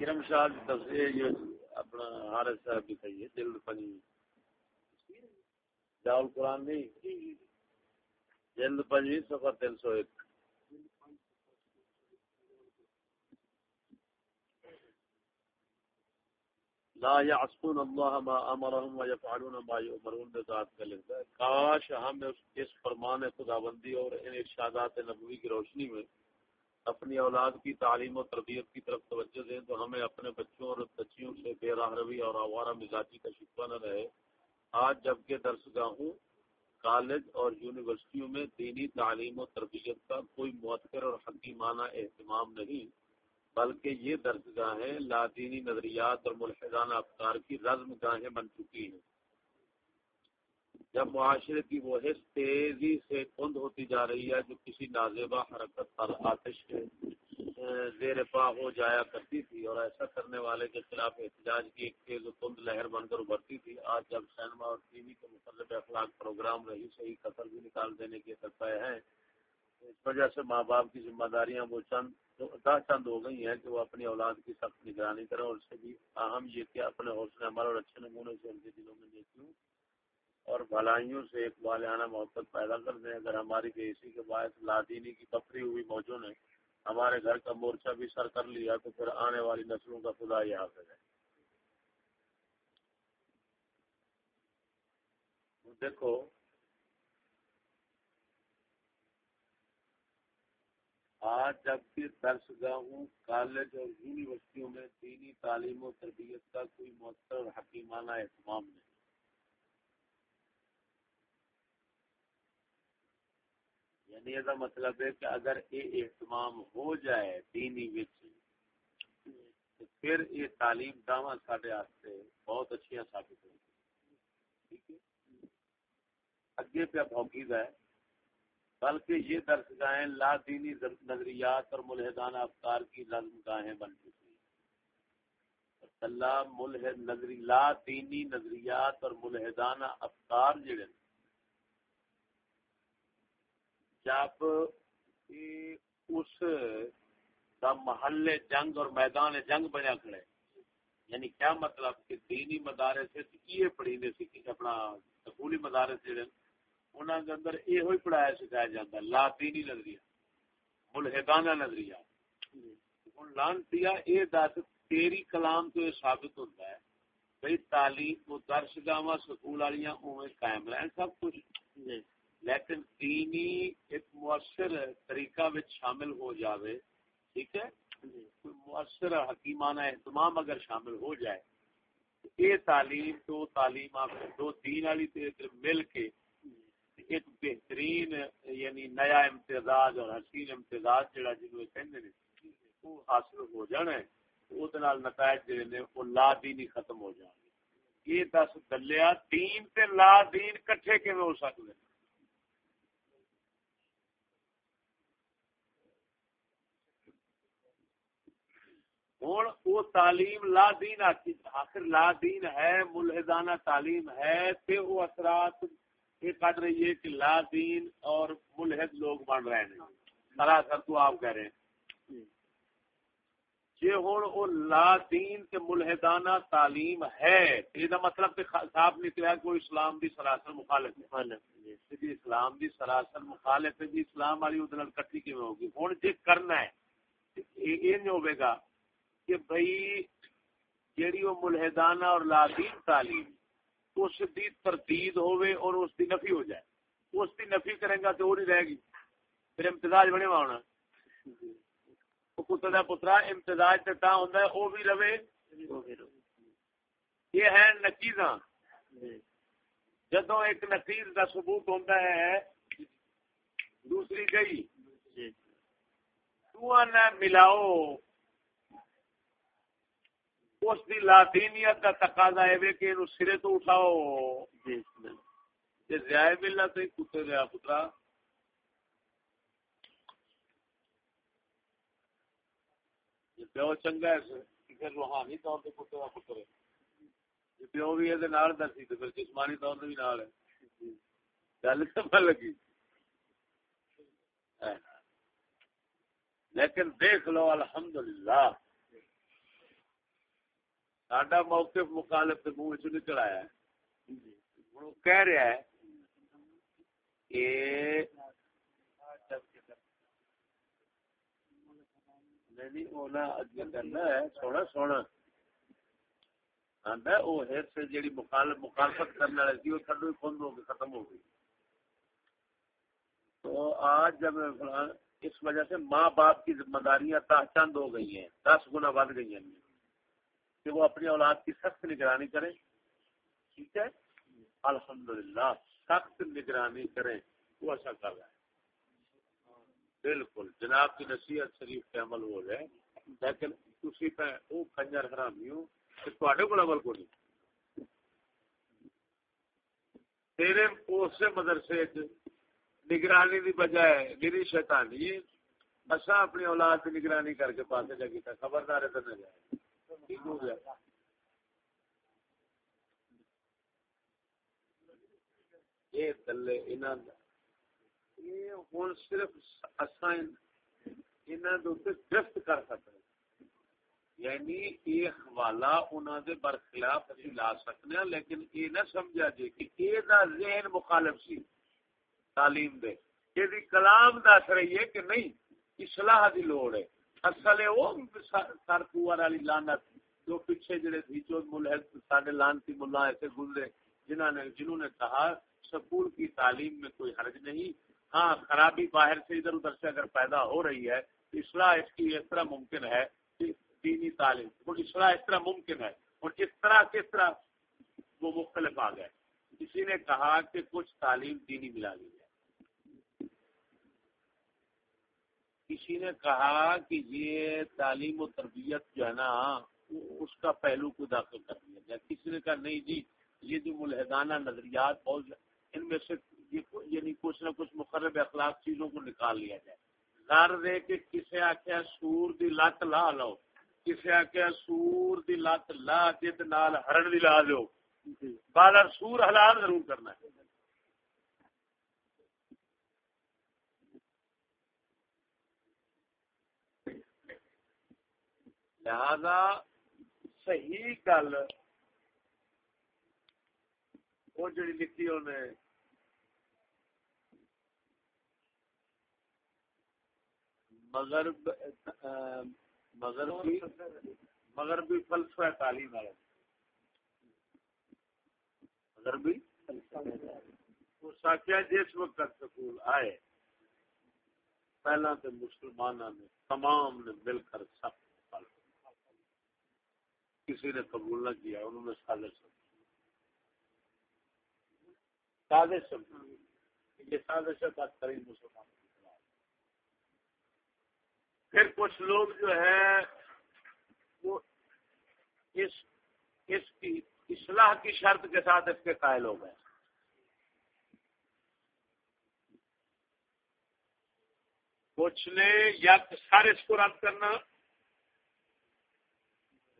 کرم شاہ کی تصویر یہ اپنا حارث صاحب کی صحیح ہے جلد پنی جاول قرآن نہیں۔ جلد پنجی سفر تین سو ایک۔ لا يعصون الله ما امرهم ويفعلون ما يؤمرون ذات کا لکھتا ہے۔ کاش ہم اس فرمان خداوندی اور ان ارشادات نبوی کی روشنی میں اپنی اولاد کی تعلیم و تربیت کی طرف توجہ دیں تو ہمیں اپنے بچوں اور بچیوں سے بے راہ روی اور آوارہ مزاجی کا شکوہ نہ رہے۔ آج جبکہ درس گاہوں کالج اور یونیورسٹیوں میں دینی تعلیم و تربیت کا کوئی مؤثر اور حکیمانہ اہتمام نہیں، بلکہ یہ درس گاہیں لادینی نظریات اور ملحدانہ افکار کی رزم گاہیں بن چکی ہیں۔ جب معاشرے کی وہ حص تیزی سے کند ہوتی جا رہی ہے، جو کسی نازیبا حرکت پر آتش زیر پا ہو جایا کرتی تھی اور ایسا کرنے والے کے خلاف احتجاج کی ایک تیز و تند لہر بن کر ابھرتی تھی، آج جب سینما اور ٹی وی کے مختلف اخلاق پروگرام رہی، صحیح قتل بھی نکال دینے کے سرپے ہیں، اس وجہ سے ماں باپ کی ذمہ داریاں وہ چند چند ہو گئی ہیں کہ وہ اپنی اولاد کی سخت نگرانی کریں اور اس سے بھی اہم یہ کہ اپنے حوصلے عمل اور اچھے نمونے سے ان کے دلوں میں دیکھوں اور بھلائیوں سے ایک والانہ محبت پیدا کر دیں۔ اگر ہماری بے اسی کے باعث لادینی کی پتری ہوئی موجوں نے ہمارے گھر کا مورچہ بھی سر کر لیا، تو پھر آنے والی نسلوں کا خدا یہ حافظ ہے۔ دیکھو، آج جبکہ درس گاہوں، کالج اور یونیورسٹیوں میں دینی تعلیم و تربیت کا کوئی مؤثر اور حکیمانہ اہتمام نہیں۔ یعنی یہ مطلب ہے کہ اگر یہ اہتمام ہو جائے دینی وچ پھر یہ تعلیم داواں سارے بہت اچھی ثابت ہو ٹھیک ہے؟ اگے پہ بھوکیز ہے۔ بلکہ یہ درس گاہیں لا دینی نظریات اور ملحدانہ افکار کی نظم گاہیں بن چکی اللہ مطلب ملحد نظری لا دینی نظریات اور ملحدانہ افکار جڑے ہیں جب اس دا محل جنگ اور میدان جنگ بنیا کھڑے یعنی کیا مطلب کہ دینی مدارس یہ پڑھی دے سی اپنا سکولی مدارس جڑے انہاں دے اندر یہ ہوئی پڑھایا سکھایا جاتا ہے، لا دینی نظریہ، ملحدانہ نظریہ۔ ہن لانتیا اے دس، تیری کلام تو یہ ثابت ہوتا ہے بھئی تعلیم و درس گاواں سکول والیاں اوویں قائم رہن، سب کچھ۔ جی۔ لیکن دینی ایک مؤثر طریقہ شامل ہو جاوے ٹھیک ہے؟ کوئی مؤثر حکیمانہ اہتمام اگر شامل ہو جائے یہ تعلیم تو تعلیم دو دین والی مل کے ایک بہترین یعنی نیا امتزاج اور حسین امتزاج جڑا جنوب کہتے ہیں وہ حاصل ہو جانا ہے وہ نتائج جڑے نے وہ لا دینی ختم ہو گے یہ دس دلیا دین تے لا دین کٹھے کیون ہو سکتے ہوں وہ تعلیم لا دین آخر لا دین ہے ملحدانہ تعلیم ہے تے وہ اثرات یہ کٹ رہی ہے کہ لا دین اور ملحد لوگ بن رہے ہیں۔ سراسر تو آپ کہہ رہے ہیں۔ جی ہوں وہ لا دین کے ملحدانہ تعلیم ہے۔ یہ مطلب کہ صاف نکلا کہ وہ اسلام دی سراسر مخالف ہے۔ جی اسلام دی سراسر مخالف ہے جی اسلام والی وہ کٹھی کی ہوگی؟ ہوں جی کرنا ہے یہ نہیں ہوگا کہ بھائی جیڑی وہ ملحدانہ اور لادین تعلیم اس دی تردید ہوئے اور اس دی نفی ہو جائے۔ اس دی نفی کریں گا تو وہ نہیں رہے گی۔ پھر امتزاج بنے گا ہونا پتر پترا امتزاج تا ہوں وہ بھی رہے۔ یہ ہے نقیز جدو ایک نقیز کا ثبوت ہوتا ہے دوسری گئی۔ تو ملاؤ۔ اس دی لاتینیت کا تقاضا ہے کہ انو سرے تو اٹھاؤ۔ جی ضائع ملنا تو کتے گیا پترا پیو چنگا ہے پھر روحانی طور پہ کتے کا پتر ہے۔ پیو بھی یہ نال دسی تو پھر جسمانی طور بھی نال ہے۔ گل سمجھ لگی۔ لیکن دیکھ لو الحمدللہ۔ ساڈا موقف مخالف کے منہ چ نکل آیا ہے۔ کہہ رہا ہے کہ نہیں کرنا ہے سونا سونا۔ ہر مخالفت کرنے والے تھی وہ تھڈو بند ہو گئی ختم ہو گئی۔ تو آج جب اس وجہ سے ماں باپ کی ذمہ داریاں تاچند ہو گئی ہیں دس گنا بڑھ گئی ہیں۔ کہ وہ اپنی اولاد کی سخت نگرانی کریں۔ ٹھیک ہے؟ الحمدللہ، سخت نگرانی کریں، وہ ایسا کر رہا ہے۔ بالکل، جناب کی نصیحت شریف پہ عمل ہو جائے۔ لیکن اسی پہ وہ کنجر حرامی ہوں کہ تھوڑے کو عمل کو نہیں تیرے اسے مدرسے نگرانی دی بجائے میری شیطانی اصا اپنی اولاد کی نگرانی کر کے پاس جا کی خبردار ادھر نہ جائے۔ یہ تلے انہاں یہ ہن صرف اساں انہاں دے گرفت کر سکتے یعنی یہ حوالہ انہوں دے برخلاف اسی لا سکتے ہیں لیکن یہ نہ سمجھا جی کہ یہ دا ذہن مخالف سی تعلیم دے۔ یہ دی کلام دس رہی ہے کہ نہیں، اصلاح دی لوڑ ہے۔ اصل ہے وہ سرکوار والی لانت جو پیچھے جڑے تھی، جو ملحد ساڈے لانتی ملا ایسے گزرے جنہوں نے جنہوں نے کہا، سکول کی تعلیم میں کوئی حرج نہیں۔ ہاں خرابی باہر سے ادھر ادھر سے اگر پیدا ہو رہی ہے، تو اصلاح اس کی اس طرح ممکن ہے کہ دینی تعلیم، اور اصلاح اس طرح ممکن ہے، اور اس طرح کس طرح وہ مختلف آ گئے۔ کسی نے کہا کہ کچھ تعلیم دینی ملا لی ہے۔ کسی نے کہا کہ یہ تعلیم و تربیت جو ہے نا اس کا پہلو کو داخل کر دیا جائے کسی نے کہا نہیں جی یہ جو ملحدانہ نظریات بہت ان میں سے یعنی کچھ نہ کچھ مقرب اخلاق چیزوں کو نکال لیا جائے۔ گھر دے کے کسے آخیا سور دی لت لا لو۔ کسے آخیا سور دی لت لا جد نال ہرن دی لا لو۔ بالر سور حلال ضرور کرنا ہے۔ لہذا صحیح گل وہ جڑی لکھی انہیں مغرب، مغربی مغربی فلسفہ تعلیم والے۔ مغربی ساکیا جس وقت سکول آئے، پہلا تو مسلمانوں نے تمام نے مل کر سب کسی نے قبول نہ کیا، انہوں نے سازش سازش یہ سازش ہے بدترین مسلمان پھر کچھ لوگ جو ہے وہ اس اس کی اصلاح کی شرط کے ساتھ اس کے قائل ہو گئے۔ کچھ نے یا سارے اس کو رد کرنا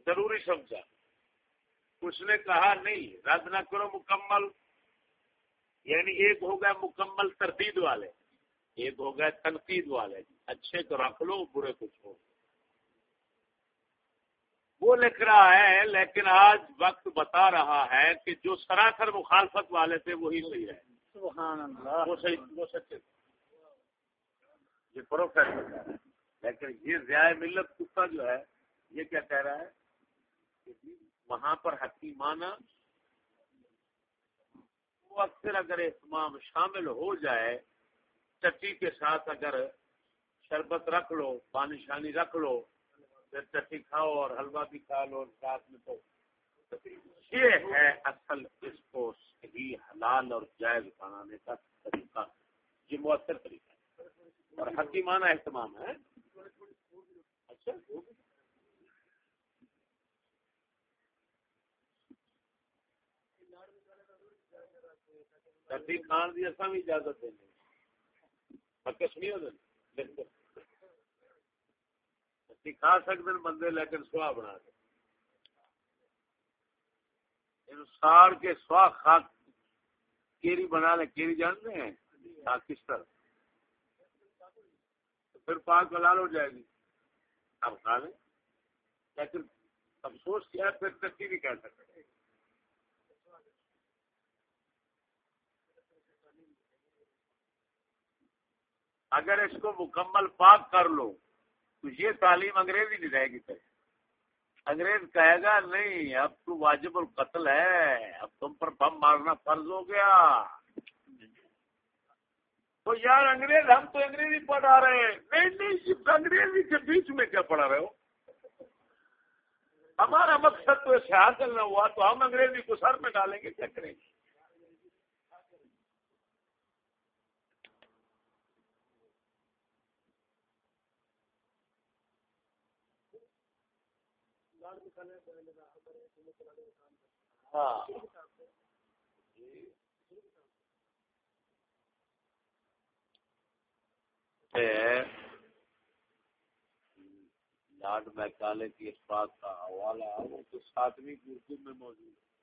ضروری سمجھا۔ کچھ نے کہا نہیں رد نہ کرو مکمل۔ یعنی ایک ہو گیا مکمل تردید والے ایک ہو گیا تنقید والے۔ اچھے تو رکھ لو برے کو چھوڑ۔ وہ لکھ رہا ہے لیکن آج وقت بتا رہا ہے کہ جو سراسر مخالفت والے تھے وہی صحیح ہے۔ سبحان اللہ۔ وہ صحیح وہ سچے یہ پروفیسر لیکن یہ ضیاء ملت کتا جو ہے یہ کیا کہہ رہا ہے؟ وہاں پر حکیمانہ وہ اکثر اگر اہتمام شامل ہو جائے، چٹی کے ساتھ اگر شربت رکھ لو پانی شانی رکھ لو، پھر چٹی کھاؤ اور حلوہ بھی کھا لو ساتھ میں تو یہ ہے اصل اس کو صحیح، حلال اور جائز بنانے کا طریقہ۔ یہ مؤثر طریقہ ہے۔ اور حکیمانہ اہتمام ہے۔ اچھا۔ چٹی کھان کی اصل بھی اجازت دیں کچھ نہیں ہو کھا سکتے بندے، لیکن سواہ بنا کے ساڑ کے سواہ خاک کیری بنا لے، کیری جانتے ہیں؟ کس طرح پھر پاک حلال ہو جائے گی۔ آپ کھا لیں۔ لیکن افسوس کیا پھر ترقی نہیں کر سکتے۔ اگر اس کو مکمل پاک کر لو، تو یہ تعلیم انگریزی نہیں رہے گی پھر۔ انگریز کہے گا، نہیں، اب تو واجب القتل ہے، اب تم پر بم مارنا فرض ہو گیا۔ تو یار انگریز، ہم تو انگریزی پڑھا رہے ہیں۔ نہیں نہیں انگریزی کے بیچ میں کیا پڑھا رہے ہو؟ ہمارا مقصد تو اسے حاصل نہ ہوا، تو ہم انگریزی کو سر میں ڈالیں گے، کیا کریں گے؟ ہاں۔ لارڈ میکالے کی اس بات کا حوالہ وہ تو ساتویں اردو میں موجود ہے۔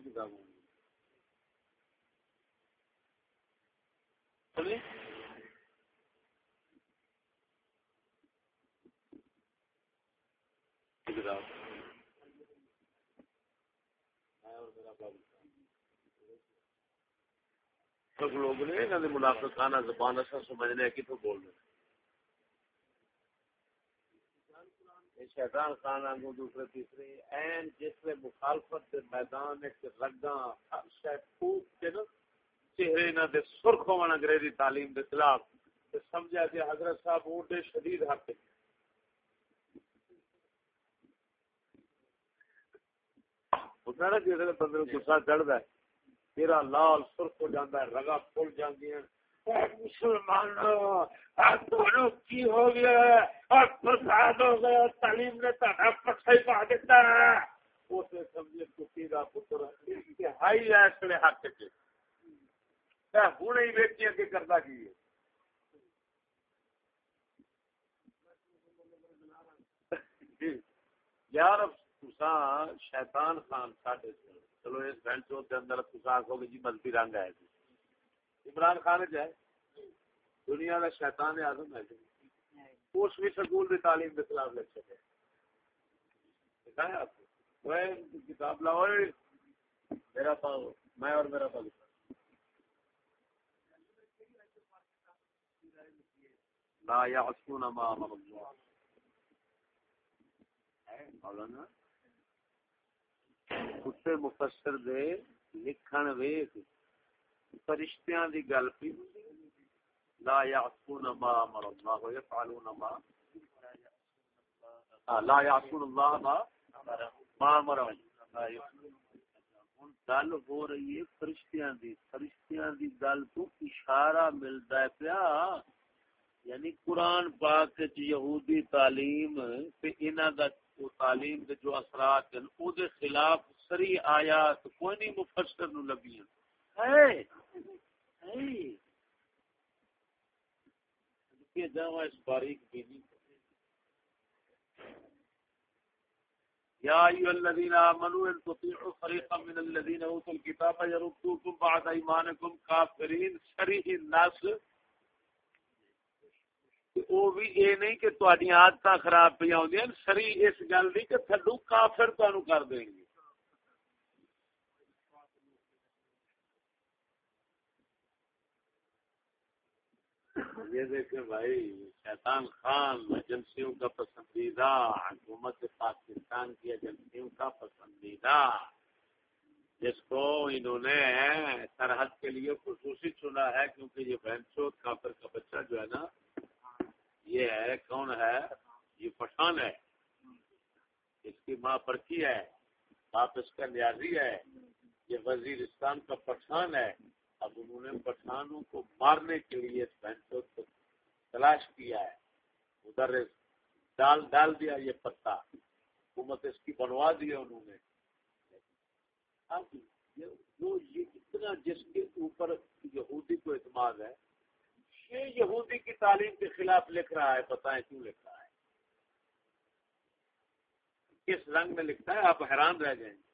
شہر کتابوں لوگ نے منافق خانہ زبان اصا سمجھنے کی تو بول رہے ہیں شیطان خان آنگو دوسرے تیسرے، این جس میں مخالفت میدان ایک رگاں شاید خوب کے نا چہرے نہ دے سرخ ہونا انگریزی تعلیم دے خلاف۔ تے سمجھا کہ حضرت صاحب اونٹے شدید حق ہوتا نا جس بندے گسا چڑھتا ہے۔ تیرا لال سرخ ہو جاتا ہے رگا پھول جاتی ہیں مسلمانوں آپ دونوں کی ہو گیا ہے؟ اور فساد ہو گیا تعلیم نے پا دیتا ہے سمجھے کسی کا پتر ہائی حق کے۔ ہوں ہی ویچی اگے کرتا کی یار شیطان خان ساڈے چلو، اس کے اندر آخو گے جی مذہبی رنگ ہے عمران خان جائے۔ دنیا کا شیطان آزم ہے۔ اس بھی سکول کی تعلیم کے خلاف لکھ سکے۔ کتاب لاؤ، میرا پاؤ میں اور میرا پاؤ لا يعصون ما امر الله مولانا، کتے مفسر دے لکھن ویکھ، فرشتیاں دی گل پی لا يعصون ما امر الله يفعلون ما لا يعصون الله ما ما امر گل ہو رہی ہے فرشتیاں دی۔ فرشتیاں دی گل تو اشارہ ملتا ہے پیا۔ یعنی قرآن پاک یہودی تعلیم تے انہاں دا تعلیم دے جو اثرات ہیں، او دے خلاف سری آیات کوئی نہیں مفسر نو لبیاں۔ ہے ہے کے جاوا اس باریک بینی یا ایو الذین آمنوا ان تطیعوا فریقا من الذین اوتوا الكتاب یردوکم بعد ایمانکم کافرین شریح الناس۔ وہ بھی یہ نہیں کہ تاری آدت خراب پہ آدی سری اس گل نہیں کہ تھڈو کافر تمہیں کر دیں گے یہ دیکھیں بھائی، شیطان خان ایجنسیوں کا پسندیدہ، حکومت پاکستان کی ایجنسیوں کا پسندیدہ، جس کو انہوں نے سرحد کے لیے خصوصی چنا ہے، کیونکہ یہ بہن چوت کافر کا بچہ جو ہے نا، یہ ہے، کون ہے؟ یہ پٹھان ہے۔ اس کی ماں پرچی ہے، باپ اس کا نیازی ہے۔ یہ وزیرستان کا پٹھان ہے۔ اب انہوں نے پٹھانوں کو مارنے کے لیے اس کو تلاش کیا ہے۔ ادھر ڈال ڈال دیا یہ پتا۔ حکومت اس کی بنوا دی انہوں نے۔ اب جو یہ اتنا جس کے اوپر یہودی کو اعتماد ہے، یہ یہودی کی تعلیم کے خلاف لکھ رہا ہے، بتائیں کیوں لکھ رہا ہے؟ کس رنگ میں لکھتا ہے؟ آپ حیران رہ جائیں۔ گے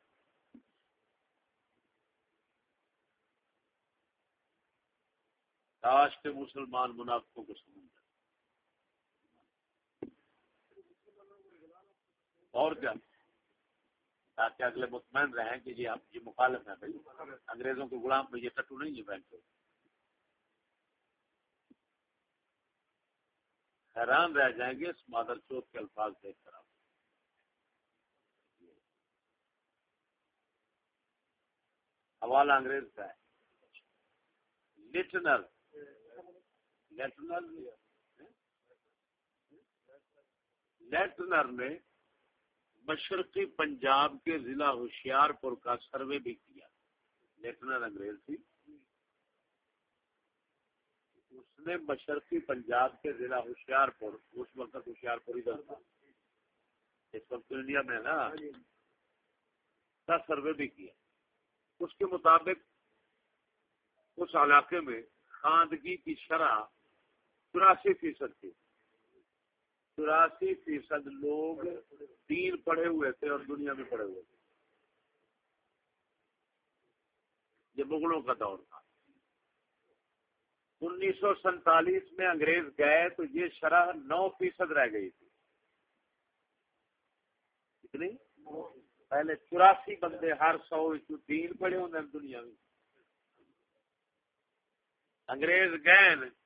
کاش کے مسلمان منافقوں کو سمجھ اور کیا؟ تاکہ اگلے مطمئن رہیں کہ یہ یہ مخالف ہیں بھائی۔ انگریزوں کے غلام میں یہ ٹٹو نہیں ہے بینک حیران رہ جائیں گے اس مادر چوک کے الفاظ دیکھ کر آپ۔ حوالہ انگریز کا ہے۔ لٹنر لیٹنر نے مشرقی پنجاب کے ضلع ہوشیار پور کا سروے بھی کیا لیٹنر انگریز تھی اس نے مشرقی پنجاب کے ضلع ہوشیار پور اس وقت ہوشیار پور ادھر تھا اس وقت انڈیا میں نا کا سروے بھی کیا اس کے مطابق اس علاقے میں خاندگی کی شرح چوراسی فیصد تھی۔ چوراسی فیصد لوگ تین پڑھے ہوئے تھے اور دنیا میں پڑھے ہوئے تھے۔ یہ مغلوں کا دور تھا۔ انیس سو سینتالیس میں انگریز گئے تو یہ شرح نو فیصد رہ گئی تھی۔ کتنی پہلے چوراسی بندے ہر سو تین پڑے ہوتے ہیں دنیا میں۔ انگریز گئے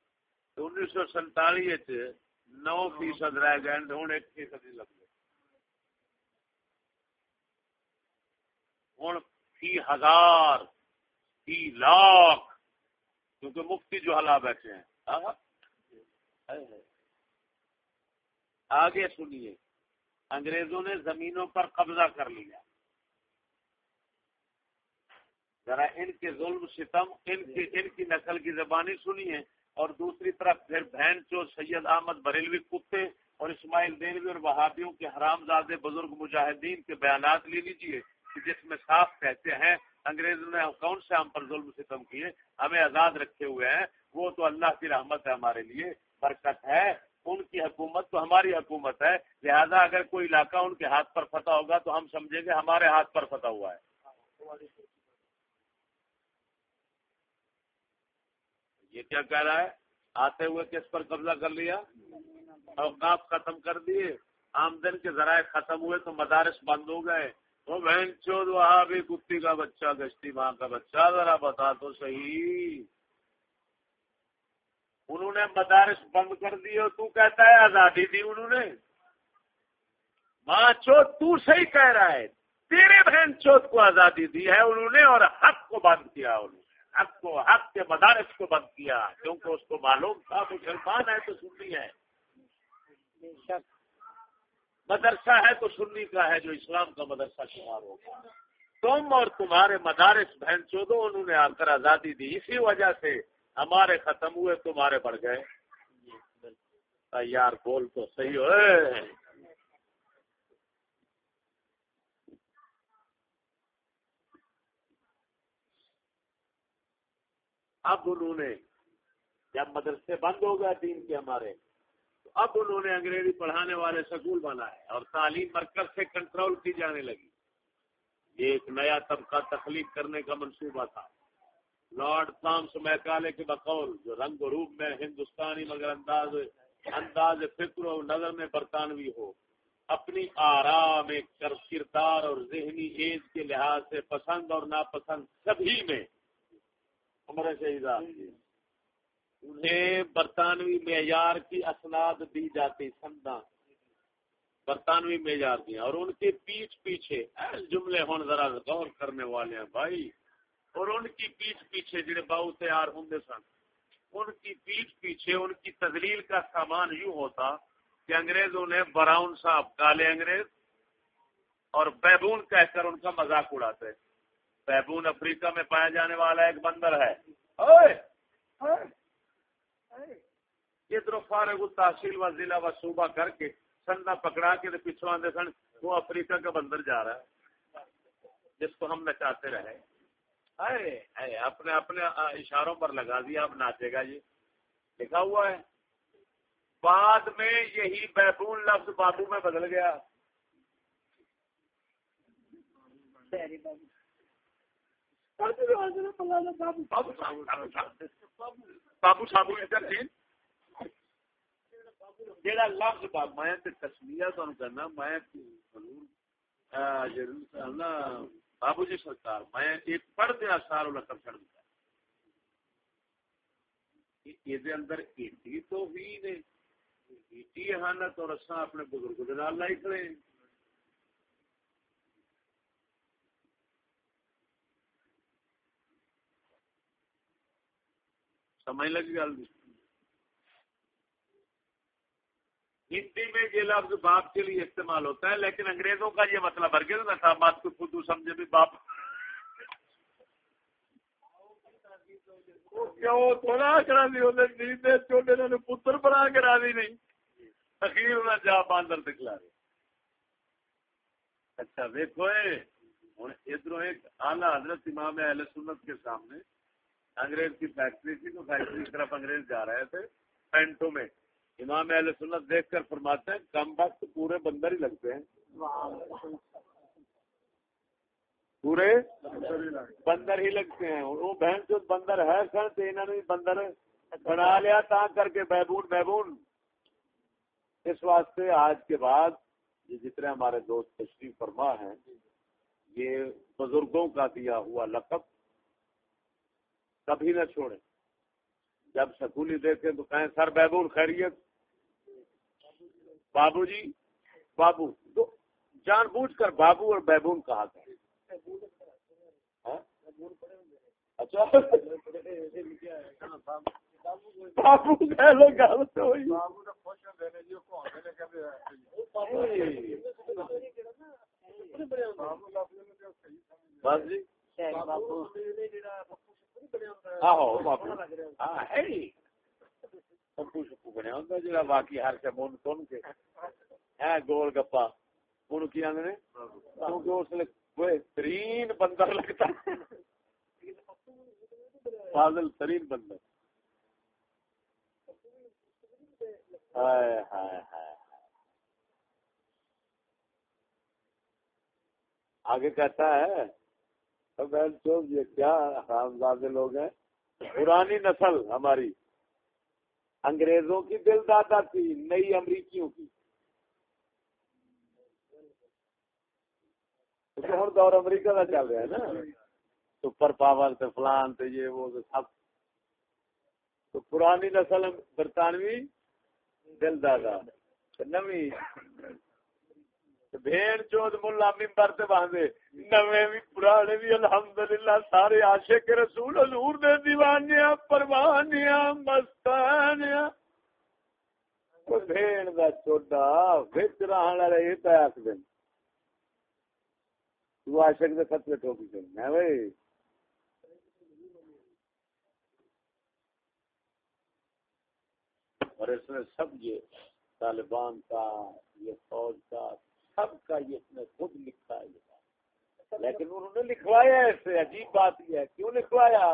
انیس سو سینتالیس نو فیصد رہ گئے ہوں ایک فیصد ہی لگ گئے۔ ہوں فی ہزار، فی لاکھ، کیونکہ مفتی جو ہلا بیٹھے ہیں۔ آگے سنیے، انگریزوں نے زمینوں پر قبضہ کر لیا۔ ذرا ان کے ظلم ستم، ان کی ان کی نسل کی زبانی سنیے۔ اور دوسری طرف پھر بہن چو سید احمد بریلوی کتے اور اسماعیل دینوی اور وہابیوں کے حرام زادے بزرگ مجاہدین کے بیانات لے لیجیے جس میں صاف کہتے ہیں، انگریزوں نے کون سے ہم پر ظلم ستم کیے؟ ہمیں آزاد رکھے ہوئے ہیں، وہ تو اللہ کی رحمت ہے ہمارے لیے، برکت ہے، ان کی حکومت تو ہماری حکومت ہے، لہذا اگر کوئی علاقہ ان کے ہاتھ پر فتح ہوگا تو ہم سمجھیں گے ہمارے ہاتھ پر فتح ہوا ہے۔ یہ کیا کہہ رہا ہے؟ آتے ہوئے کس پر قبضہ کر لیا؟ اوقاف ختم کر دیے۔ آمدن کے ذرائع ختم ہوئے تو مدارس بند ہو گئے۔ وہ بہن چود وہاں بھی کتی کا بچہ، گشتی ماں کا بچہ، ذرا بتا تو صحیح۔ انہوں نے مدارس بند کر دیے تو کہتا ہے آزادی دی انہوں نے۔ ماں چوت تو صحیح کہہ رہا ہے۔ تیرے بہن چوت کو آزادی دی ہے انہوں نے اور حق کو بند کیا انہوں نے۔ حق کو حق کے مدارس کو بند کیا کیونکہ اس کو معلوم تھا مسلمان ہے تو سنی ہے۔ مدرسہ ہے تو سنی کا ہے جو اسلام کا مدرسہ شمار ہوگا تم اور تمہارے مدارس بہن چودوں انہوں نے آ کر آزادی دی۔ اسی وجہ سے ہمارے ختم ہوئے تمہارے بڑھ گئے۔ یار بول تو صحیح۔ ہو اب انہوں نے جب مدرسے بند ہو گئے دین کے ہمارے، تو اب انہوں نے انگریزی پڑھانے والے سکول بنائے اور تعلیم مرکز سے کنٹرول کی جانے لگی۔ یہ ایک نیا طبقہ تخلیق کرنے کا منصوبہ تھا۔ لارڈ تامس میکالے کے بقول، جو رنگ و روپ میں ہندوستانی مگر انداز انداز فکر و نظر میں برطانوی ہو، اپنی آرام کردار اور ذہنی ایج کے لحاظ سے پسند اور ناپسند سبھی میں عمر شہیدہ۔ انہیں برطانوی معیار کی اسناد دی جاتی سندا برطانوی معیار دی۔ اور ان کے پیچھ پیچھے جملے ہوں ذرا غور کرنے والے ہیں بھائی۔ اور ان کی پیچھ پیچھے جڑے باؤ تیار ہوں سن ان کی پیچھ پیچھے ان کی تدلیل کا سامان یوں ہوتا کہ انگریزوں نے براؤن صاحب کالے انگریز اور بیبون کہہ کر ان کا مذاق اڑاتے۔ بیبون افریقہ میں پایا جانے والا ایک بندر ہے۔ ادھر فارغ تحصیل و ضلع و صوبہ کر کے سندا پکڑا کے پچھو آدھے سن وہ افریقہ کا بندر جا رہا ہے۔ جس کو ہم نچاتے رہے۔ اپنے اپنے اشاروں پر لگا دیا اب ناچے گا جی۔ لکھا ہوا ہے۔ بعد میں یہی بیبون لفظ بابو میں بدل گیا۔ بابو صاحب جہاں لفظ میں کرنا میں بابو جی سرکار میں ایک پڑھ دیا سارا لکڑ چڑھ دیا یہ اندر ایٹی تو بھی نے ایٹی اور اصا اپنے بزرگ لائی کھڑے سمجھ لگی گل ہندی میں یہ لفظ باپ کے لیے استعمال ہوتا ہے لیکن انگریزوں کا یہ مطلب گیا نا بات کو خود سمجھے بھی باپ۔ پتر بنا کے راضی نہیں۔ اخیر انہیں جا باندر دکھلا رہے۔ اچھا دیکھو ادھر ایک اعلیٰ حضرت امام اہل سنت کے سامنے انگریز کی فیکٹری تھی، تو فیکٹری کی طرف انگریز جا رہے تھے، پینٹوں میں۔ امام اہل سنت دیکھ کر فرماتے ہیں، کم وقت پورے بندر ہی لگتے ہیں۔ پورے بندر ہی لگتے ہیں۔ وہ بہن جو بندر ہے، سر، تو انہوں نے بندر بنا لیا تا کر کے بیبون بیبون اس واسطے آج کے بعد یہ جتنے ہمارے دوست تشریف فرما ہیں، یہ بزرگوں کا دیا ہوا لقب کبھی نہ چھوڑے جب سکولی دیکھیں تو کہیں سر بیبون خیریت۔ بابو جی بابو تو جان بوجھ کر بابو اور بیبون کہا گیا ہاں؟ اچھا۔ بابو بس جی؟ ہاں، ہاں، ہاں، باقی ہر سے من سن کے۔ گول گپا۔ ان کی آدھے کیونکہ اس نے بہترین بندر لگتا۔ فاضل ترین بندر آگے کہتا ہے یہ کیا حرام زادے لوگ ہیں؟ پرانی نسل ہماری۔ انگریزوں کی دل دادا تھی، نئی امریکیوں کی۔ ہر دور امریکہ کا چل رہا ہے نا۔ سپر پاور سے فلان سے یہ وہ سب۔ تو پرانی نسل برطانوی دل دادا۔ نوی۔ بھیڑ چود ملا ممبر تے باندھے۔ نویں بھی پرانے بھی الحمدللہ سارے عاشق رسول حضور دے دیوانیاں پروانیاں، مستانیاں۔ کو بھیڑ دا چوڈا وچ رہن والے یہ تے آکھ دین تو عاشق دے فتوی ٹوکی کرنا ہے بھائی اور اس نے سب یہ طالبان کا، یہ فوج کا۔ سب کا یہ اس نے خود لکھا ہے لیکن انہوں نے لکھوایا ایسے عجیب بات یہ ہے۔ کیوں لکھوایا؟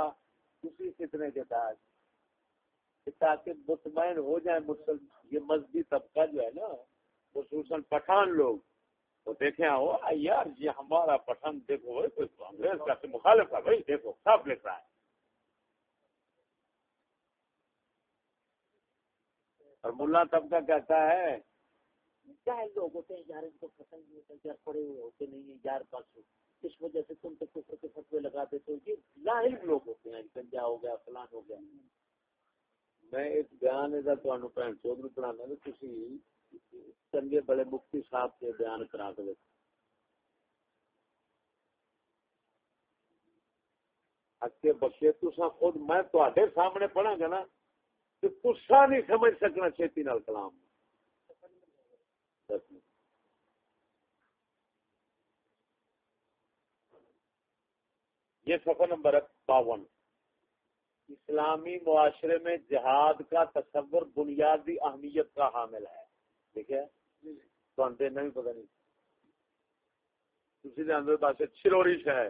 کسی فتنے کے بعد تاکہ مطمئن ہو جائے مسلم۔ یہ مذہبی طبقہ جو ہے نا خصوصاً پٹھان لوگ وہ دیکھے ہو یار یہ ہمارا پٹھان دیکھو انگریز کا مخالف ہے بھائی دیکھو سب لکھ رہا ہے۔ اور ملا طبقہ کہتا ہے چاہے لوگ ہوتے ہیں، یار ان کو پسند نہیں ہوتا، یار پڑے ہوئے ہوتے نہیں ہیں، یار پاس اس وجہ سے تم تو کفر کے فتوے لگا دیتے ہو۔ یہ لاہل لوگ ہوتے ہیں، گنجا ہو گیا، فلان ہو گیا۔ میں ایک بیان ہے تو بھن چودھری پڑھانا تو تھی چنگے بڑے مفتی صاحب کے بیان کرا کے اگے بخشے تو خود، میں سامنے پڑھا گا نا تو تسا نہیں سمجھ سکنا چھتی نال کلام۔ یہ سفر نمبر باون۔ اسلامی معاشرے میں جہاد کا تصور بنیادی اہمیت کا حامل ہے۔ ٹھیک ہے؟ تو نہیں پتا نہیں۔ کسی نے اندر پاس چلوری شہ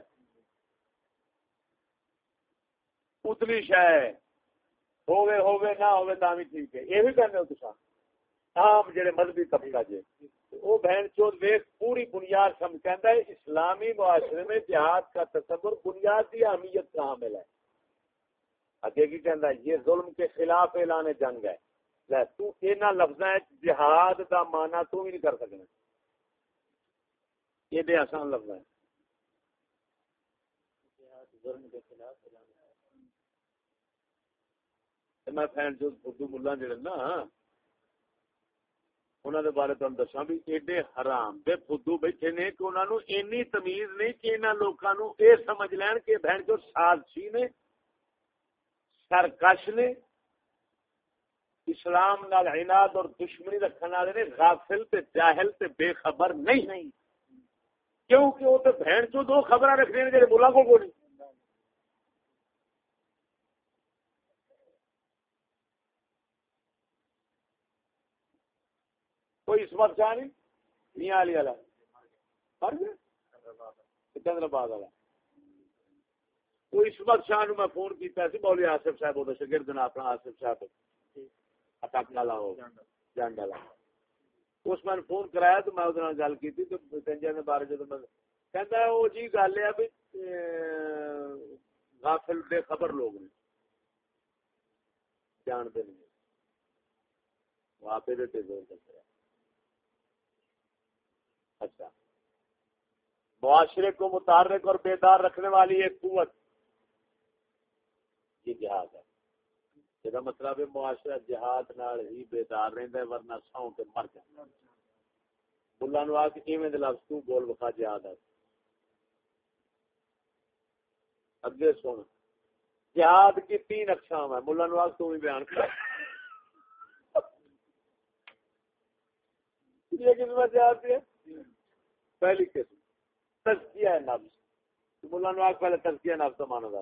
اتنی شہ ہووے ہووے نہ ہووے تا بھی ٹھیک ہے۔ یہ بھی کہنے ہو تسا عام جڑے مذہبی طبقہ جے وہ بہن چود ویک پوری بنیاد سمجھ کہندا ہے اسلامی معاشرے میں جہاد کا تصور بنیادی اہمیت کا حامل ہے۔ اگے کی کہندا ہے یہ ظلم کے خلاف اعلان جنگ ہے۔ لے تو انہاں لفظاں جہاد دا معنی تو بھی نہیں کر سکنا۔ یہ بے آسان لفظ ہے جہاد ظلم کے خلاف اعلان میں فین جو اردو ملا جڑے نا انہوں نے بارے تم دسا بھی ایڈے حرام بے فدو بیٹھے نے کہ انہوں نے اینی تمیز نہیں کہ انہوں لوگوں یہ سمجھ لین کہ بہن جو سازشی نے سرکش نے اسلام نال عناد اور دشمنی رکھنے والے نے غافل تے جاہل تے بے خبر نہیں کیونکہ وہ تو بہن چو دو خبر رکھنے جی بولا کو نہیں کوئی اسمت شاہ نہیں میاں علی والا۔ والا اسمت شاہ نو میں فون کیتا سی آصف صاحب، وہ شگرد نے اپنا آصف صاحب۔ اٹک ہو۔ اس میں فون کرایا تو میں گل کی تو کے بارے جب میں کہندا ہے، وہ جی گل ہے بھی غافل بے خبر لوگ نے۔ جانتے نہیں وہ آپ زور کرتے اچھا۔ معاشرے کو متحرک اور بیدار رکھنے والی ایک قوت۔ یہ جہاد ہے۔ یہ مطلب ہے معاشرہ جہاد نال ہی بیدار رہندا ہے، ورنہ سو کے مر جائے بلا نو آ کے ایویں دے لفظ تو بول بخا جہاد ہے۔ اگے سن۔ جہاد کی تین اقسام ہے ملا نو آ تو بھی بیان کر۔ یہ کس میں جہاد ہے؟ پہلی قسم، تزکیہ نفس۔ مولا نو پہلے تزکیہ نفس مانا تھا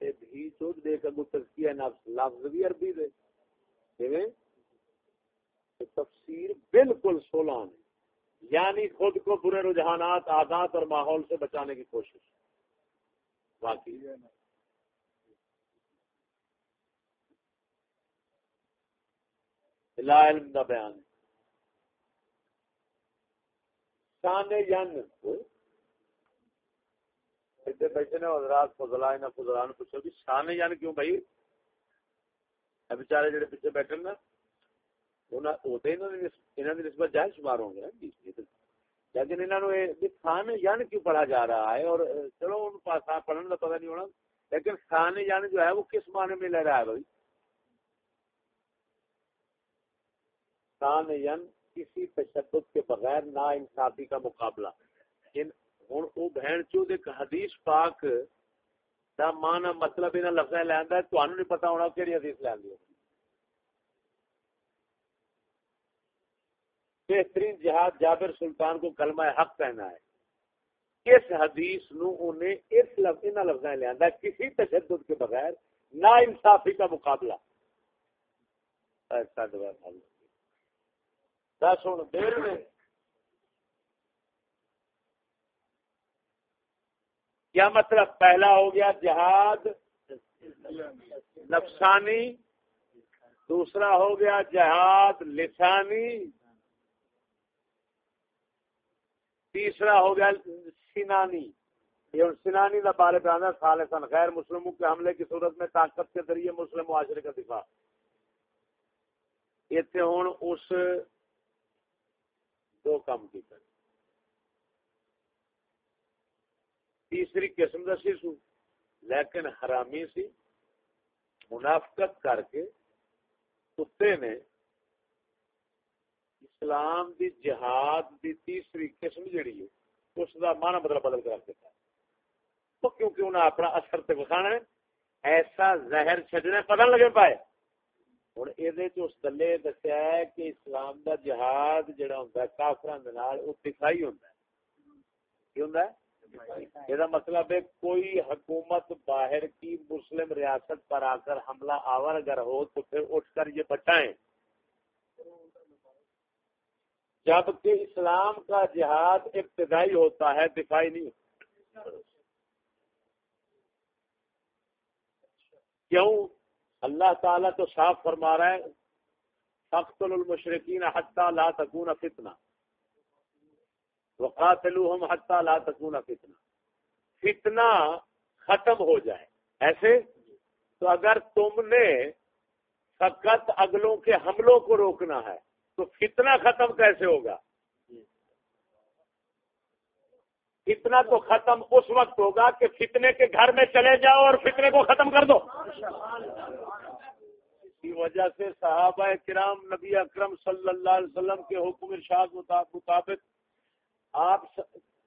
بھی چوٹ دے کر تزکیہ نفس لفظ بھی عربی دے۔ تفسیر بالکل سولان یعنی خود کو برے رجحانات عادات اور ماحول سے بچانے کی کوشش۔ باقی لا علم کا بیان۔ ہے شان بیٹھے نے حضرات نہ پوچھو کہ شان کیوں بھائی؟ جڑے پیچھے بیٹھے نا نسبت جائز شمار ہوں گے جی، لیکن انہوں نے خان یان کیوں پڑھا جا رہا ہے؟ اور چلو ان پاس پڑھنے کا پتا نہیں ہونا، لیکن خان یان جو ہے وہ کس معنی میں لے رہا ہے بھائی؟ خان یان کسی تشدد کے بغیر نا انصافی کا مقابلہ۔ ہوں وہ بہن چود ایک حدیث پاک دا مانا مطلب انہیں لفظ لینا ہے تو نہیں پتا ہونا کہ حدیث لین دی بہترین جہاد جابر سلطان کو کلمہ حق کہنا ہے۔ اس حدیث نو انہیں اس لفظ انہیں لفظ لیا کسی تشدد کے بغیر نا انصافی کا مقابلہ۔ ایسا دوار دس ہوں، دیر میں کیا مطلب؟ پہلا ہو گیا جہاد، نفسانی۔ دوسرا ہو گیا جہاد، لسانی۔ تیسرا ہو گیا سینانی یہ سینانی کا بارے پہ آنا سال غیر مسلموں کے حملے کی صورت میں طاقت کے ذریعے مسلم معاشرے کا دفاع۔ اتنے ہوں اس دو کام کی کر تیسری قسم دسی سو، لیکن حرامی سی۔ منافقت کر کے کتے نے اسلام دی جہاد دی تیسری قسم جڑی ہے، اس کا مانا بدل بدل کر دیتا تو کیونکہ انہیں اپنا اثر تے بکھانا ہے، ایسا زہر چڈنا پتہ لگے پائے۔ ہوں یہ دلے دسیا ہے کہ اسلام دا جہاد ہوں ہوں یہ مطلب ہے کوئی حکومت باہر کی مسلم ریاست پر آ کر حملہ آور اگر ہو تو پھر اٹھ کر یہ بچائیں جبکہ اسلام کا جہاد ابتدائی ہوتا ہے دفاعی نہیں کیوں اللہ تعالیٰ تو صاف فرما رہا ہے فخت المشرقین حتیٰ لا تکون فتنہ وقاتلوہم حتیٰ لا تکون فتنہ فتنہ ختم ہو جائے۔ ایسے؟ تو اگر تم نے فقط اگلوں کے حملوں کو روکنا ہے، تو فتنہ ختم کیسے ہوگا؟ فتنہ تو ختم اس وقت ہوگا کہ فتنے کے گھر میں چلے جاؤ اور فتنے کو ختم کر دو۔ کی وجہ سے صحابہ کرام نبی اکرم صلی اللہ علیہ وسلم کے حکم ارشاد مطابق آپ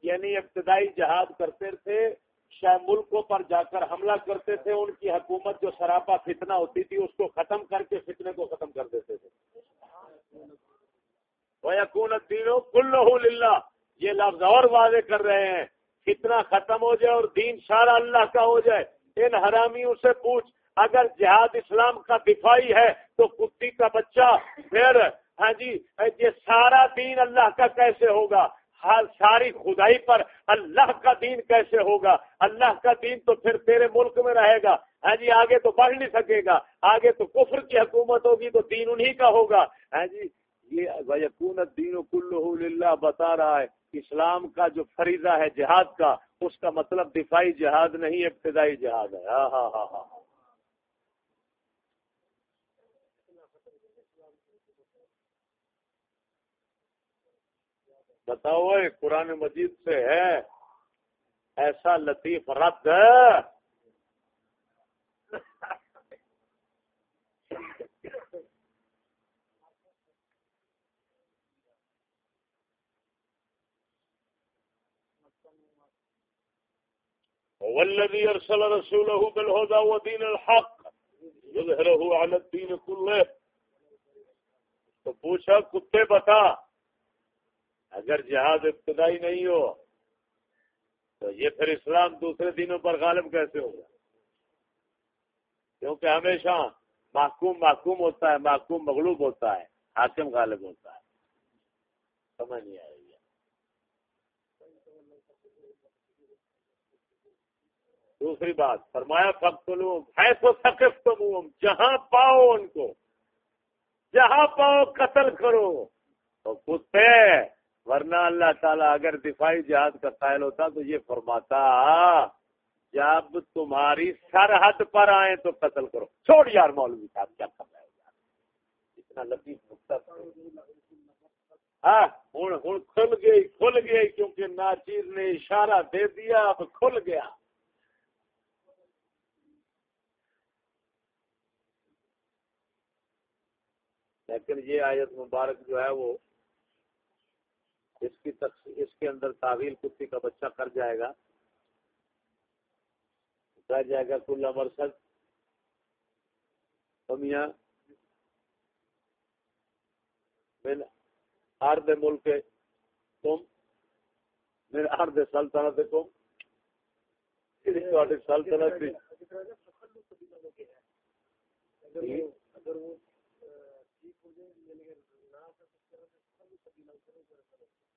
یعنی ابتدائی جہاد کرتے تھے، شاہ ملکوں پر جا کر حملہ کرتے تھے، ان کی حکومت جو سراپا فتنہ ہوتی تھی، اس کو ختم کر کے فتنے کو ختم کر دیتے تھے۔ للہ یہ لفظ اور واضح کر رہے ہیں۔ فتنہ ختم ہو جائے اور دین سارا اللہ کا ہو جائے۔ ان حرامیوں سے پوچھ، اگر جہاد اسلام کا دفاعی ہے تو کتی کا بچہ، پھر ہاں جی یہ سارا دین اللہ کا کیسے ہوگا؟ ساری خدائی پر اللہ کا دین کیسے ہوگا؟ اللہ کا دین تو پھر تیرے ملک میں رہے گا۔ ہاں جی آگے تو بڑھ نہیں سکے گا۔ آگے تو کفر کی حکومت ہوگی تو دین انہی کا ہوگا۔ ہاں جی یہ یقون دین و کل بتا رہا ہے، اسلام کا جو فریضہ ہے جہاد کا، اس کا مطلب دفاعی جہاد نہیں، ابتدائی جہاد ہے۔ ہاں ہاں ہاں ہاں۔ بتاؤ قرآن مجید سے ہے، ایسا لطیف رد۔ والذي ارسل رسوله بالهدى ودين الحق يظهره على الدين كله. تو پوچھا، کتے بتا، اگر جہاد ابتدائی نہیں ہو، تو یہ پھر اسلام دوسرے دنوں پر غالب کیسے ہوگا کیونکہ ہمیشہ محکوم محکوم ہوتا ہے، محکوم مغلوب ہوتا ہے، حاکم غالب ہوتا ہے۔ سمجھ نہیں آئے گی دوسری بات، فرمایا فخلو ہے تو ثقف تم جہاں پاؤ ان کو، جہاں پاؤ قتل کرو، تو کتے ورنہ اللہ تعالیٰ اگر دفاعی جہاد کا قائل ہوتا تو یہ فرماتا جب تمہاری سرحد پر آئے تو قتل کرو۔ چھوڑ یار مولوی صاحب، کیا کر رہے ہو اتنا لطیف ہاں ہوں کھل گئی کھل گئی، کیونکہ ناچیر نے اشارہ دے دیا، اب کھل گیا۔ لیکن یہ آیت مبارک جو ہے وہ اس کی اس کے اندر تعویل کتی کا بچہ کر جائے گا۔ کر جائے گا کل امر سد میاں ارد ملک تم۔ میرے ارد سلطنت تم۔ سلطنت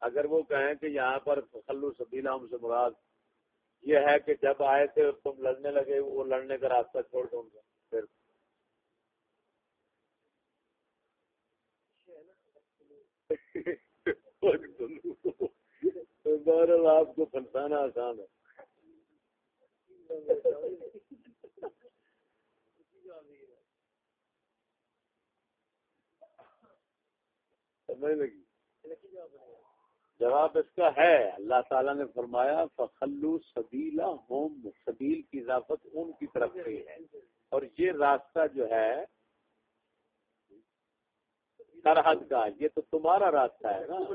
اگر وہ کہیں کہ یہاں پر خلو سبیلا ہم سے مراد یہ ہے کہ جب آئے تھے تم لڑنے لگے، وہ لڑنے کا راستہ چھوڑ دوں گا۔ پھر۔ بہرحال آپ کو پھنسانا آسان ہے۔ سمجھ لگی۔ جواب اس کا ہے۔ اللہ تعالیٰ نے فرمایا فخلو سبیلا ہوم سبیل کی اضافت ان کی طرف سے ہے۔ اور یہ راستہ جو ہے، سرحد کا، یہ تو تمہارا راستہ ہے نا۔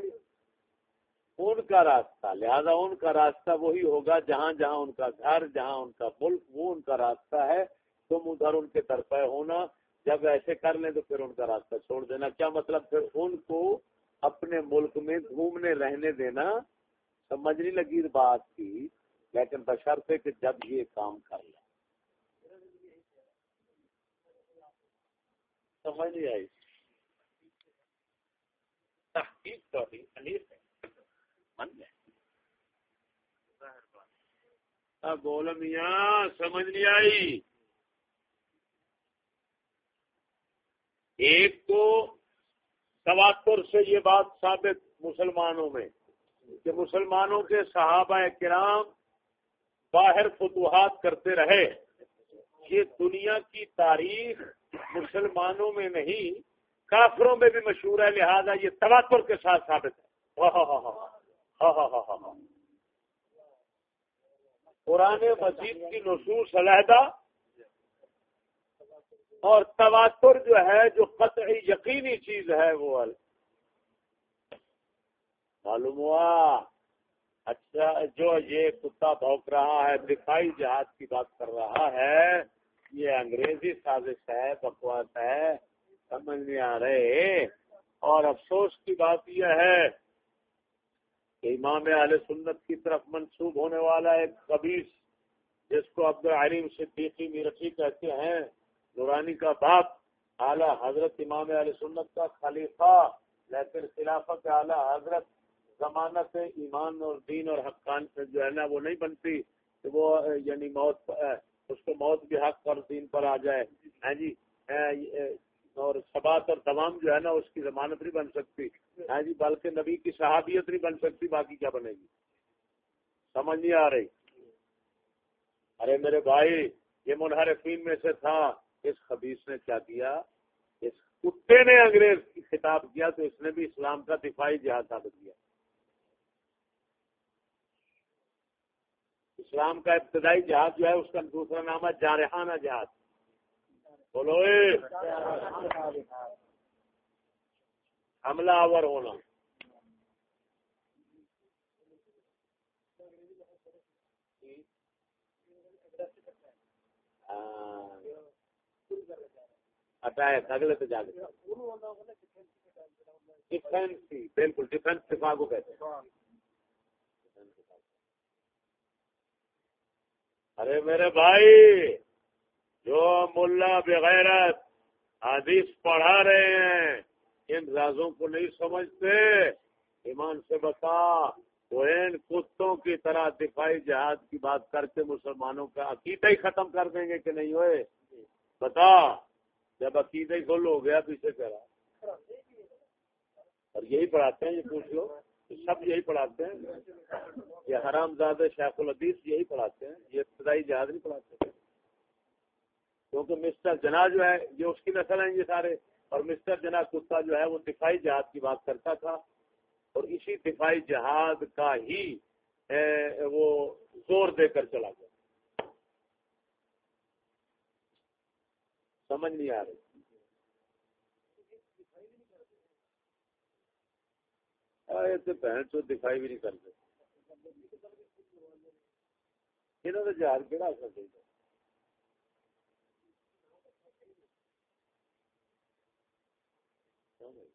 ان کا راستہ، لہذا ان کا راستہ وہی ہوگا، جہاں جہاں ان کا گھر، جہاں ان کا ملک، وہ ان کا راستہ ہے۔ تم ادھر ان کے طرف ہونا، جب ایسے کر لیں تو پھر ان کا راستہ چھوڑ دینا۔ کیا مطلب پھر ان کو اپنے ملک میں گھومنے رہنے دینا سمجھ نہیں لگی بات کی لیکن بشرطے کہ جب یہ کام کر لیں۔ سمجھ نہیں آئی۔ تحقیق تو بول میاں سمجھ نہیں آئی۔ ایک تو تواتر سے یہ بات ثابت مسلمانوں میں کہ مسلمانوں کے صحابہ کرام باہر فتوحات کرتے رہے۔ یہ دنیا کی تاریخ مسلمانوں میں نہیں، کافروں میں بھی مشہور ہے، لہذا یہ تواتر کے ساتھ ثابت ہے۔ ہاں، ہاں، ہاں، قرآن مجید کی نصوص علیحدہ اور تواتر جو ہے، جو قطعی یقینی چیز ہے، وہ معلوم ہوا؟ اچھا جو یہ کتا بھوک رہا ہے، دفاعی جہاز کی بات کر رہا ہے، یہ انگریزی سازش ہے، بکواس ہے، سمجھ نہیں آ رہے۔ اور افسوس کی بات یہ ہے کہ امام علیہ سنت کی طرف منسوب ہونے والا ایک قبیص، جس کو عبد العلیم صدیقی میرٹھی کہتے ہیں نورانی کا باپ، اعلیٰ حضرت امام علیہ سنت کا خلیفہ، لیکن خلافت اعلیٰ حضرت ضمانت ایمان اور دین اور حقان جو ہے نا وہ نہیں بنتی کہ وہ یعنی موت، اس کو موت بھی حق اور دین پر آ جائے۔ ہاں جی اور سبات اور تمام جو ہے نا اس کی ضمانت نہیں بن سکتی۔ ہاں جی بلکہ نبی کی صحابیت نہیں بن سکتی، باقی کیا بنے گی؟ سمجھ نہیں آ رہی۔ ارے میرے بھائی، یہ منحرفین میں سے تھا۔ اس خبیص نے کیا کیا؟ اس کتے نے انگریز کی خطاب کیا تو اس نے بھی اسلام کا دفاعی جہاز ثابت کیا۔ اسلام کا ابتدائی جہاز جو ہے اس کا دوسرا نام ہے جارحانہ جہاز بولو حملہ آور ہونا۔ ہاں۔ اٹیک اگلے تو جا کے۔ ڈیفینس بالکل ڈیفینس دفاع کو کہتے ہیں۔ ارے میرے بھائی، جو ملا بغیرت حدیث پڑھا رہے ہیں، ان رازوں کو نہیں سمجھتے۔ ایمان سے بتا وہ ان کتوں کی طرح دفاعی جہاد کی بات کر کے مسلمانوں کا عقیدہ ہی ختم کر دیں گے کہ نہیں ہوئے؟ بتا۔ جب عقیدہ ہی کھول ہو گیا پیچھے کرا۔ اور یہی پڑھاتے ہیں، یہ پوچھ لو سب یہی پڑھاتے ہیں۔ یہ حرام زادہ شیخ الحدیث یہی پڑھاتے ہیں۔ یہ ابتدائی جہاز نہیں پڑھاتے۔ کیونکہ مسٹر جنا جو ہے، یہ اس کی نسل ہیں یہ سارے۔ اور مسٹر جنا کتا جو ہے، وہ دفاعی جہاد کی بات کرتا تھا۔ اور اسی دفاعی جہاد کا ہی وہ زور دے کر چلا گیا۔ سمجھ نہیں آ رہی۔ بہن چو دکھائی بھی نہیں کرتے۔ یہاں کا جہاز کہڑا اثر دے چاہیے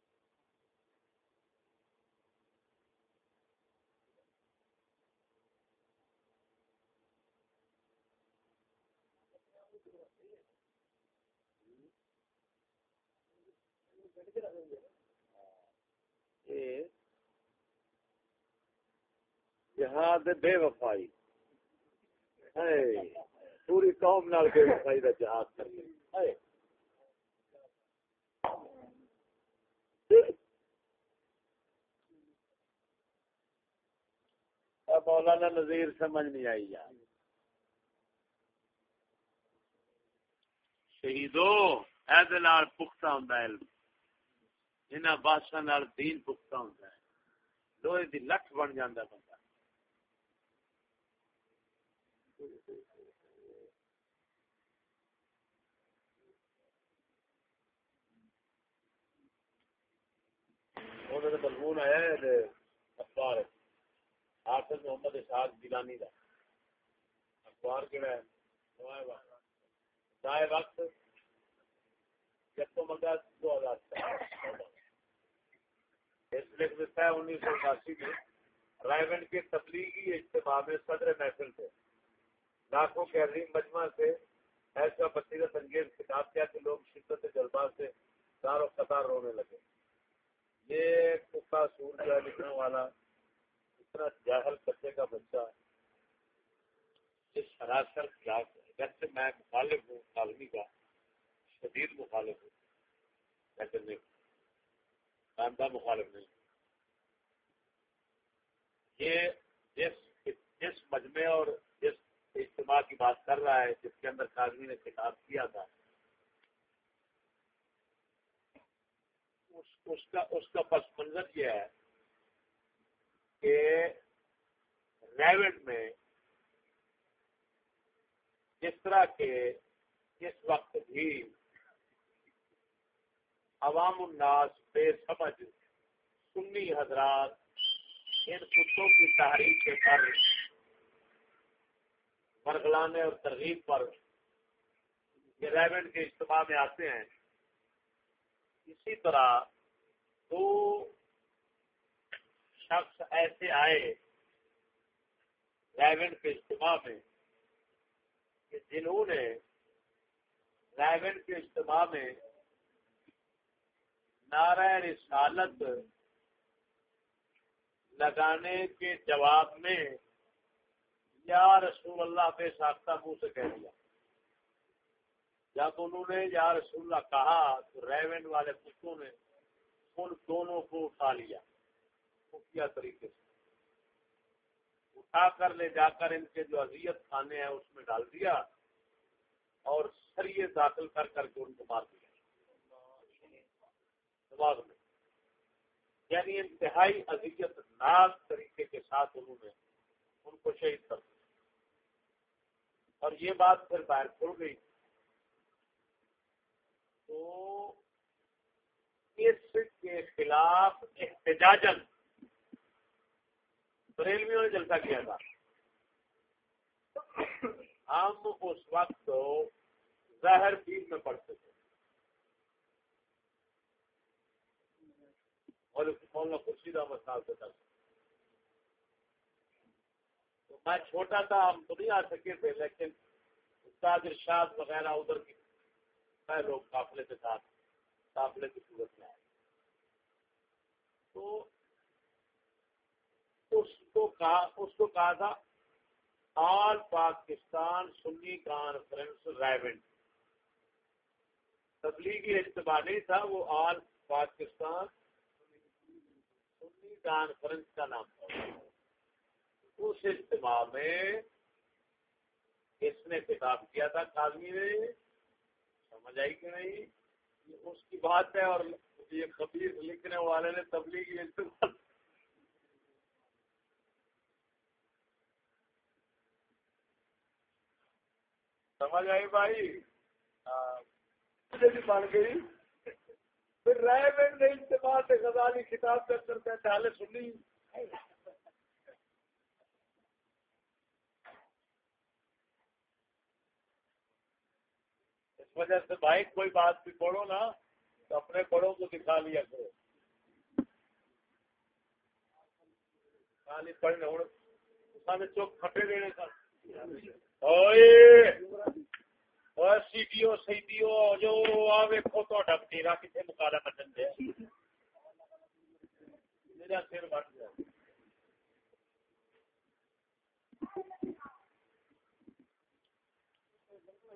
جہاد بے وفائی۔ پوری قوم نال بے وفائی کا جہاد کر مولانا نظیر سمجھ نہیں آئی یار۔ شہیدو ایدلال پختہ ہوں علم۔ انہاں بادشاہ نال دین پختہ ہوں ہے، لوہے دی لٹھ بن جاندہ بندہ۔ مضمون آیا ہے اخبار حافظ محمد اشاق گیلانی کا اخبار کہڑا ہے؟ دائیں وقت جب تو مگا دو ہزار لکھ دیتا ہے انیس سو اٹھاسی میں رائے کے تبلیغی اجتماع میں صدر محفل تھے۔ لاکھوں کے عظیم مجمع سے ایسا بصیرت انگیز خطاب کیا کہ لوگ شدت جذبات سے دار و قطار رونے لگے۔ یہ کتا سور جو لکھنے والا، اتنا جاہل بچے کا بچہ یہ سراسر خلاف ہے۔ جیسے میں مخالف ہوں، عالمی کا، شدید مخالف ہوں لیکن نہیں بندہ مخالف نہیں۔ یہ جس جس مجمع اور جس اجتماع کی بات کر رہا ہے، جس کے اندر کاغذی نے خطاب کیا تھا، اس اس کا اس کا پس منظر یہ ہے کہ ریوٹ میں جس طرح کے اس وقت بھی عوام الناس بے سمجھ سنی حضرات ان کتوں کی تحریر کے پر مرغلانے اور ترغیب پر یہ ریونڈ کے اجتماع میں آتے ہیں۔ اسی طرح دو شخص ایسے آئے ریونڈ کے اجتماع میں کہ جنہوں نے ریونڈ کے اجتماع میں نعرہ رسالت لگانے کے جواب میں یا رسول اللہ پہ ساختہ منہ سے کہہ دیا۔ جب انہوں نے یا رسول اللہ کہا تو ریونڈ والے کتوں نے ان دونوں کو اٹھا لیا۔ خفیہ طریقے سے۔ اٹھا کر لے جا کر ان کے جو اذیت کھانے ہیں اس میں ڈال دیا اور سریے داخل کر کر کے ان کو مار دیا۔ دماغ میں۔ یعنی انتہائی اذیت ناک طریقے کے ساتھ انہوں نے ان کو شہید کر دیا۔ اور یہ بات پھر باہر کھل گئی۔ تو اس کے خلاف احتجاجن بریلویوں نے جلسہ کیا تھا۔ ہم اس وقت زہر پیس میں پڑھتے تھے۔ اور مولانا خورشید احمد صاحب سے تو میں چھوٹا تھا، ہم تو نہیں آ سکے تھے، لیکن استاد ارشاد وغیرہ ادھر کی، میں لوگ قافلے کے ساتھ، قافلے کی صورت میں آئے۔ تو اس کو کہا، اس کو کہا تھا، آل پاکستان سنی کانفرنس ریونٹ۔ تبلیغی اجتماع نہیں تھا، وہ آل پاکستان کانفرنس کا نام تھا۔ اس اجتماع میں اس نے کتاب کیا تھا کالمی نے، سمجھ آئی کہ نہیں؟ اس کی بات ہے اور یہ خبیر لکھنے والے نے تبلیغی اجتماع۔ سمجھ آئی بھائی؟ ہاں۔ بن گئی پھر رائے بین نے اجتماع سے غزالی کتاب کر کرتے ہیں ڈالے سنی۔ اس وجہ سے بھائی کوئی بات بھی پڑھو نا، تو اپنے بڑوں کو دکھا لیا کرو۔ خالی پڑھنے، ہوں چوک کھٹے دینے کا سیٹیو سیٹیو جو ویکو تو ڈکٹیرا کتنے مکالا بچن دیا میرا سر بن گیا